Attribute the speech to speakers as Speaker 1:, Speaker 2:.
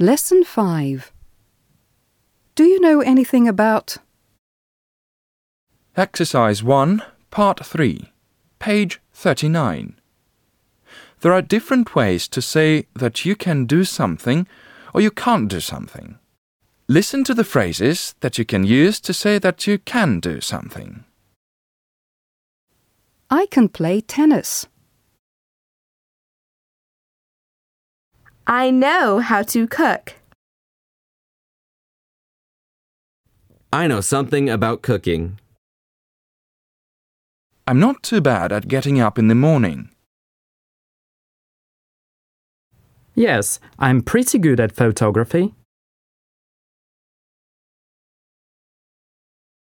Speaker 1: Lesson 5. Do you know anything about
Speaker 2: Exercise 1, Part 3, page 39. There are different ways to say that you can do something or you can't do something. Listen to the phrases that you can use to say that you can do something.
Speaker 1: I can play tennis?
Speaker 3: I know how to cook.
Speaker 4: I know something about cooking.
Speaker 2: I'm not too bad at getting up in the morning.
Speaker 5: Yes, I'm pretty good at photography.